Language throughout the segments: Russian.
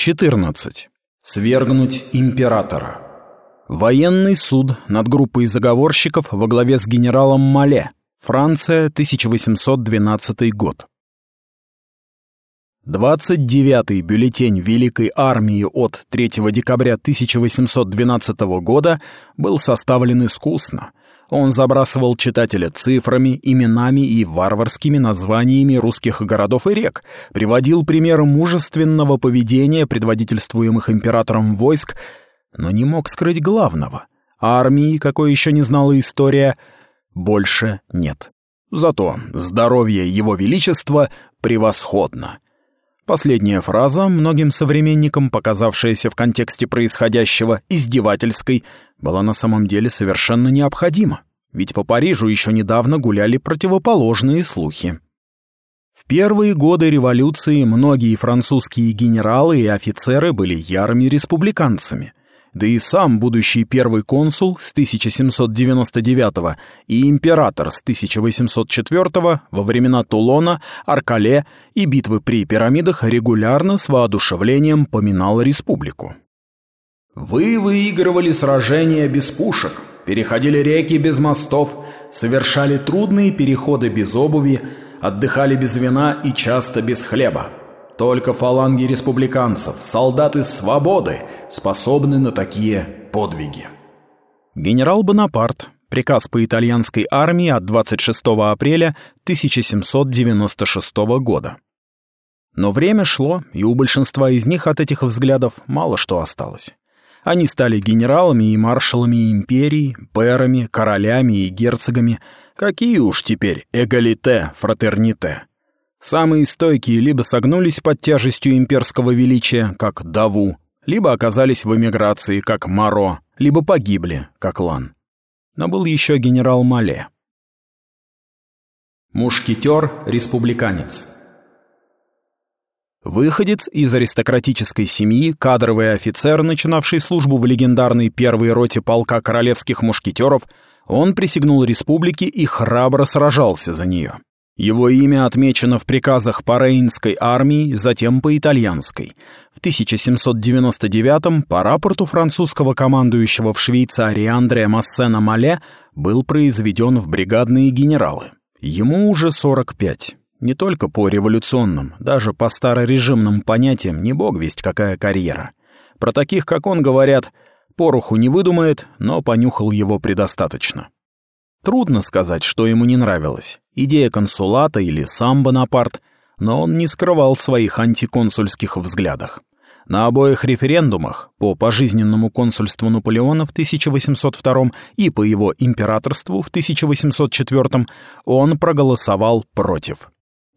14. Свергнуть императора. Военный суд над группой заговорщиков во главе с генералом Мале. Франция, 1812 год. 29-й бюллетень Великой армии от 3 декабря 1812 года был составлен искусно. Он забрасывал читателя цифрами, именами и варварскими названиями русских городов и рек, приводил примеры мужественного поведения предводительствуемых императором войск, но не мог скрыть главного. Армии, какой еще не знала история, больше нет. Зато здоровье его величества превосходно — Последняя фраза, многим современникам показавшаяся в контексте происходящего издевательской, была на самом деле совершенно необходима, ведь по Парижу еще недавно гуляли противоположные слухи. В первые годы революции многие французские генералы и офицеры были ярыми республиканцами, да и сам будущий первый консул с 1799 и император с 1804 во времена Тулона, Аркале и битвы при пирамидах регулярно с воодушевлением поминал республику. «Вы выигрывали сражения без пушек, переходили реки без мостов, совершали трудные переходы без обуви, отдыхали без вина и часто без хлеба. Только фаланги республиканцев, солдаты свободы, способны на такие подвиги. Генерал Бонапарт. Приказ по итальянской армии от 26 апреля 1796 года. Но время шло, и у большинства из них от этих взглядов мало что осталось. Они стали генералами и маршалами империи, пэрами, королями и герцогами. Какие уж теперь эгалите, фратерните. Самые стойкие либо согнулись под тяжестью имперского величия, как Даву, либо оказались в эмиграции, как Маро, либо погибли, как Лан. Но был еще генерал Мале. Мушкетер-республиканец. Выходец из аристократической семьи, кадровый офицер, начинавший службу в легендарной первой роте полка королевских мушкетеров, он присягнул республике и храбро сражался за нее. Его имя отмечено в приказах по Рейнской армии, затем по итальянской. В 1799 по рапорту французского командующего в Швейцарии Андреа Массена Мале был произведен в бригадные генералы. Ему уже 45. Не только по революционным, даже по старорежимным понятиям не бог весть какая карьера. Про таких, как он, говорят, пороху не выдумает, но понюхал его предостаточно. Трудно сказать, что ему не нравилось. Идея консулата или сам Бонапарт, но он не скрывал своих антиконсульских взглядах. На обоих референдумах по пожизненному консульству Наполеона в 1802 и по его императорству в 1804 он проголосовал против.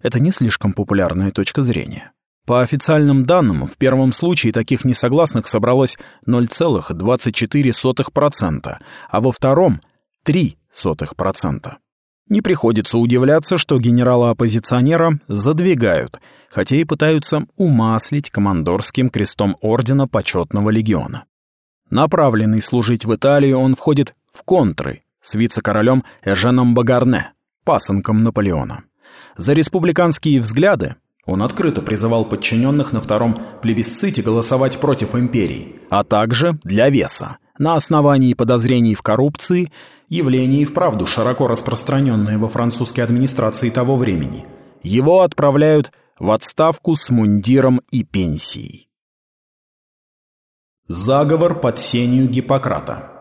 Это не слишком популярная точка зрения. По официальным данным, в первом случае таких несогласных собралось 0,24%, а во втором — 3 0,03%. Не приходится удивляться, что генерала-оппозиционера задвигают, хотя и пытаются умаслить командорским крестом Ордена Почетного Легиона. Направленный служить в Италию, он входит в контры с вице-королем Эженом Багарне, пасынком Наполеона. За республиканские взгляды он открыто призывал подчиненных на втором плебисците голосовать против империи, а также для веса, на основании подозрений в коррупции явление и вправду широко распространенное во французской администрации того времени. Его отправляют в отставку с мундиром и пенсией. Заговор под сенью Гиппократа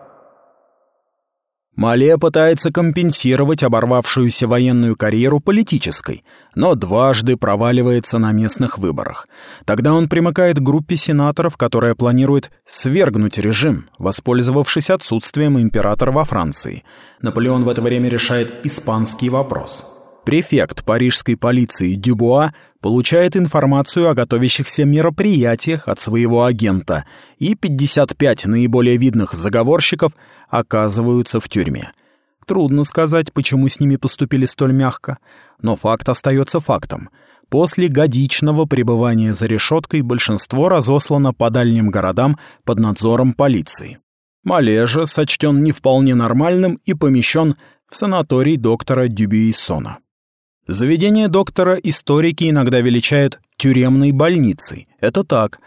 Мале пытается компенсировать оборвавшуюся военную карьеру политической, но дважды проваливается на местных выборах. Тогда он примыкает к группе сенаторов, которая планирует свергнуть режим, воспользовавшись отсутствием императора во Франции. Наполеон в это время решает испанский вопрос. Префект парижской полиции Дюбуа получает информацию о готовящихся мероприятиях от своего агента, и 55 наиболее видных заговорщиков оказываются в тюрьме. Трудно сказать, почему с ними поступили столь мягко, но факт остается фактом. После годичного пребывания за решеткой большинство разослано по дальним городам под надзором полиции. Малежа сочтен не вполне нормальным и помещен в санаторий доктора Дюбюйсона. Заведение доктора историки иногда величают тюремной больницей. Это так.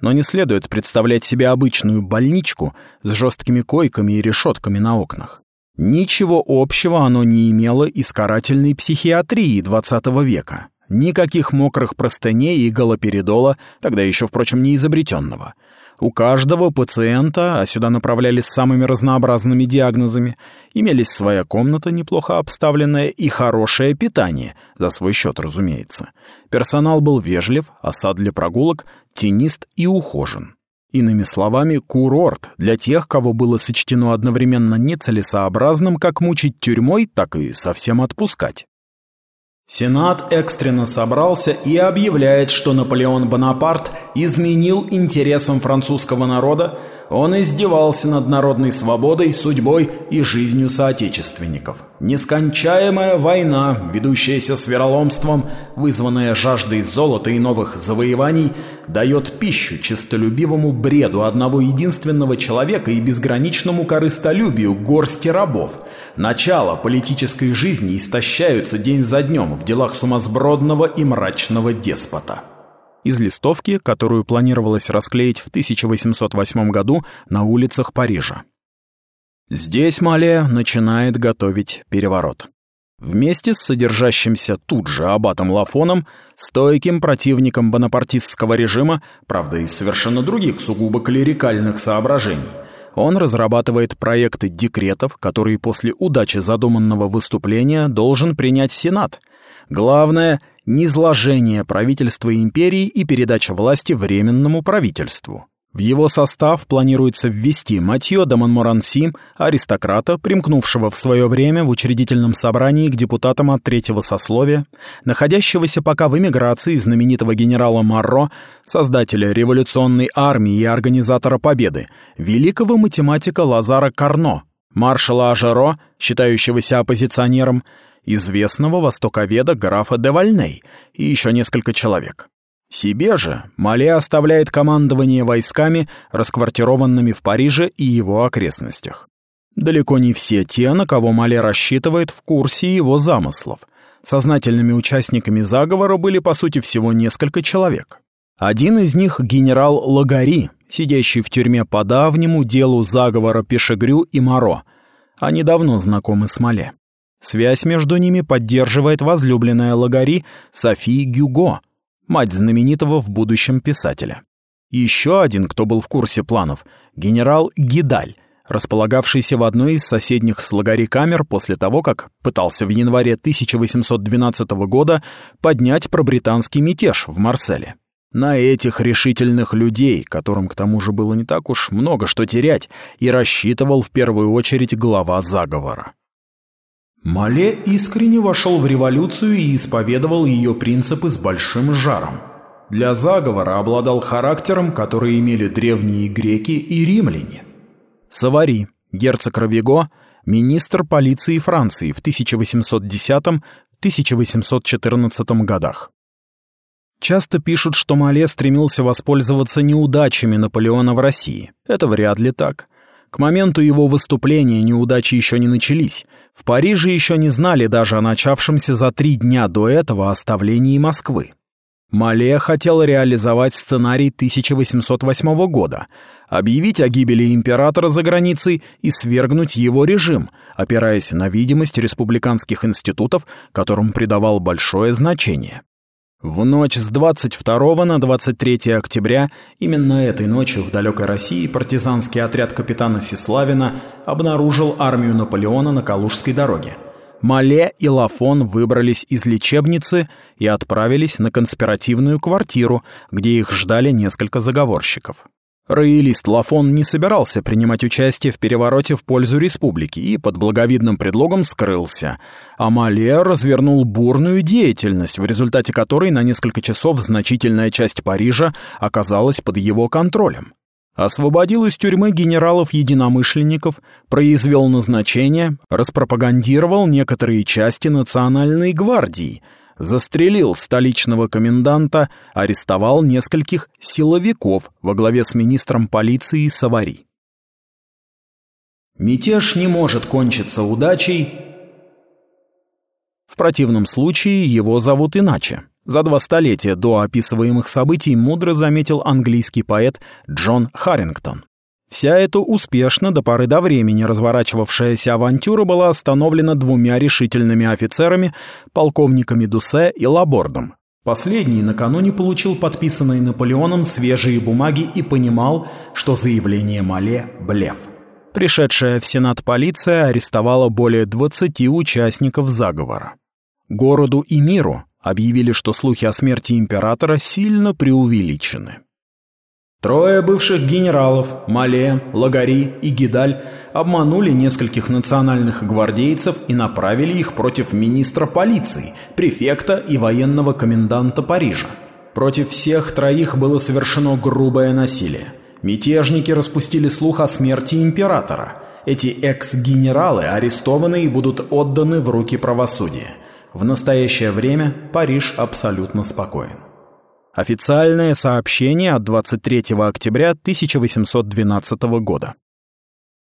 Но не следует представлять себе обычную больничку с жесткими койками и решетками на окнах. Ничего общего оно не имело и с карательной психиатрией XX века. Никаких мокрых простыней и галоперидола, тогда еще, впрочем, не изобретенного. У каждого пациента, а сюда направлялись с самыми разнообразными диагнозами, имелись своя комната, неплохо обставленная, и хорошее питание, за свой счет, разумеется. Персонал был вежлив, а сад для прогулок тенист и ухожен. Иными словами, курорт для тех, кого было сочтено одновременно нецелесообразным как мучить тюрьмой, так и совсем отпускать. Сенат экстренно собрался и объявляет, что Наполеон Бонапарт изменил интересам французского народа, он издевался над народной свободой, судьбой и жизнью соотечественников. Нескончаемая война, ведущаяся с вероломством, вызванная жаждой золота и новых завоеваний, дает пищу честолюбивому бреду одного единственного человека и безграничному корыстолюбию горсти рабов. Начало политической жизни истощаются день за днем в делах сумасбродного и мрачного деспота из листовки, которую планировалось расклеить в 1808 году на улицах Парижа. Здесь Мале начинает готовить переворот. Вместе с содержащимся тут же аббатом Лафоном, стойким противником бонапартистского режима, правда из совершенно других сугубо клерикальных соображений, он разрабатывает проекты декретов, которые после удачи задуманного выступления должен принять Сенат. Главное низложение правительства империи и передача власти Временному правительству. В его состав планируется ввести Матьё де Монморанси, аристократа, примкнувшего в свое время в учредительном собрании к депутатам от третьего сословия, находящегося пока в эмиграции знаменитого генерала Марро, создателя революционной армии и организатора победы, великого математика Лазара Карно, маршала Ажеро, считающегося оппозиционером, известного востоковеда графа де Вальней и еще несколько человек. Себе же Мале оставляет командование войсками, расквартированными в Париже и его окрестностях. Далеко не все те, на кого Мале рассчитывает в курсе его замыслов. Сознательными участниками заговора были, по сути, всего несколько человек. Один из них — генерал Лагари, сидящий в тюрьме по давнему делу заговора Пешегрю и Моро. Они давно знакомы с Мале. Связь между ними поддерживает возлюбленная Лагари Софи Гюго, мать знаменитого в будущем писателя. Еще один, кто был в курсе планов, генерал Гидаль, располагавшийся в одной из соседних с Лагари камер после того, как пытался в январе 1812 года поднять пробританский мятеж в Марселе. На этих решительных людей, которым к тому же было не так уж много что терять, и рассчитывал в первую очередь глава заговора. Мале искренне вошел в революцию и исповедовал ее принципы с большим жаром. Для заговора обладал характером, который имели древние греки и римляне. Савари, герцог Равиго, министр полиции Франции в 1810-1814 годах. Часто пишут, что Мале стремился воспользоваться неудачами Наполеона в России. Это вряд ли так. К моменту его выступления неудачи еще не начались. В Париже еще не знали даже о начавшемся за три дня до этого оставлении Москвы. Мале хотел реализовать сценарий 1808 года, объявить о гибели императора за границей и свергнуть его режим, опираясь на видимость республиканских институтов, которым придавал большое значение. В ночь с 22 на 23 октября, именно этой ночью в далекой России партизанский отряд капитана Сеславина обнаружил армию Наполеона на Калужской дороге. Мале и Лафон выбрались из лечебницы и отправились на конспиративную квартиру, где их ждали несколько заговорщиков. Роялист Лафон не собирался принимать участие в перевороте в пользу республики и под благовидным предлогом скрылся. А Мале развернул бурную деятельность, в результате которой на несколько часов значительная часть Парижа оказалась под его контролем. Освободил из тюрьмы генералов-единомышленников, произвел назначение, распропагандировал некоторые части национальной гвардии – застрелил столичного коменданта, арестовал нескольких силовиков во главе с министром полиции Савари. Мятеж не может кончиться удачей. В противном случае его зовут иначе. За два столетия до описываемых событий мудро заметил английский поэт Джон Харрингтон. Вся эта успешно до поры до времени разворачивавшаяся авантюра была остановлена двумя решительными офицерами, полковниками Дусе и Лабордом. Последний накануне получил подписанные Наполеоном свежие бумаги и понимал, что заявление Мале – блеф. Пришедшая в Сенат полиция арестовала более 20 участников заговора. Городу и миру объявили, что слухи о смерти императора сильно преувеличены. Трое бывших генералов – Мале, Лагари и Гидаль – обманули нескольких национальных гвардейцев и направили их против министра полиции, префекта и военного коменданта Парижа. Против всех троих было совершено грубое насилие. Мятежники распустили слух о смерти императора. Эти экс-генералы арестованы и будут отданы в руки правосудия. В настоящее время Париж абсолютно спокоен. Официальное сообщение от 23 октября 1812 года.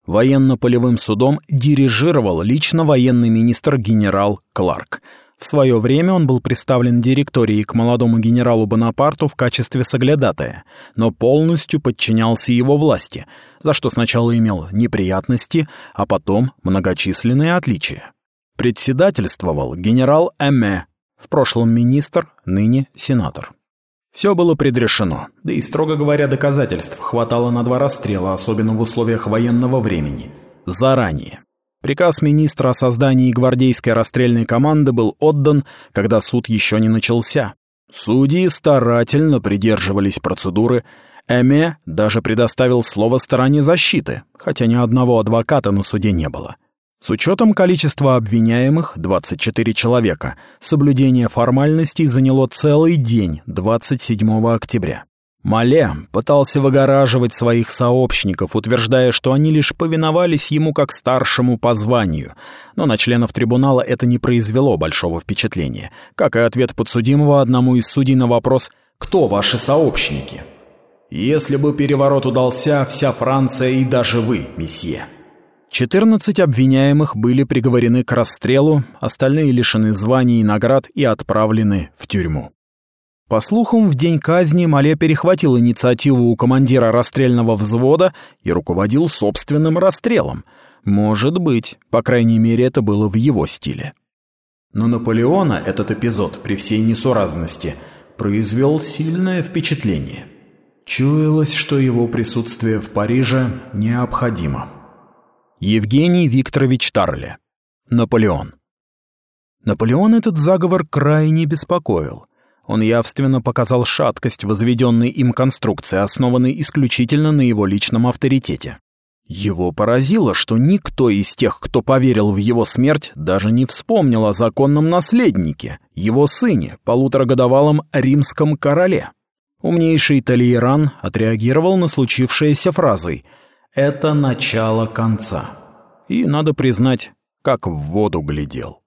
Военно-полевым судом дирижировал лично военный министр генерал Кларк. В свое время он был представлен директорией к молодому генералу Бонапарту в качестве соглядатая, но полностью подчинялся его власти, за что сначала имел неприятности, а потом многочисленные отличия. Председательствовал генерал Эме, в прошлом министр, ныне сенатор. Все было предрешено, да и, строго говоря, доказательств хватало на два расстрела, особенно в условиях военного времени. Заранее. Приказ министра о создании гвардейской расстрельной команды был отдан, когда суд еще не начался. Судьи старательно придерживались процедуры. Эме даже предоставил слово стороне защиты, хотя ни одного адвоката на суде не было. С учетом количества обвиняемых, 24 человека, соблюдение формальностей заняло целый день, 27 октября. Мале пытался выгораживать своих сообщников, утверждая, что они лишь повиновались ему как старшему по званию, но на членов трибунала это не произвело большого впечатления, как и ответ подсудимого одному из судей на вопрос «Кто ваши сообщники?» «Если бы переворот удался, вся Франция и даже вы, месье», 14 обвиняемых были приговорены к расстрелу, остальные лишены званий и наград и отправлены в тюрьму. По слухам, в день казни Мале перехватил инициативу у командира расстрельного взвода и руководил собственным расстрелом. Может быть, по крайней мере, это было в его стиле. Но Наполеона этот эпизод, при всей несуразности, произвел сильное впечатление. Чуялось, что его присутствие в Париже необходимо. Евгений Викторович Тарле. Наполеон. Наполеон этот заговор крайне беспокоил. Он явственно показал шаткость возведенной им конструкции, основанной исключительно на его личном авторитете. Его поразило, что никто из тех, кто поверил в его смерть, даже не вспомнил о законном наследнике, его сыне, полуторагодовалом римском короле. Умнейший Талейран отреагировал на случившееся фразой – это начало конца. И, надо признать, как в воду глядел.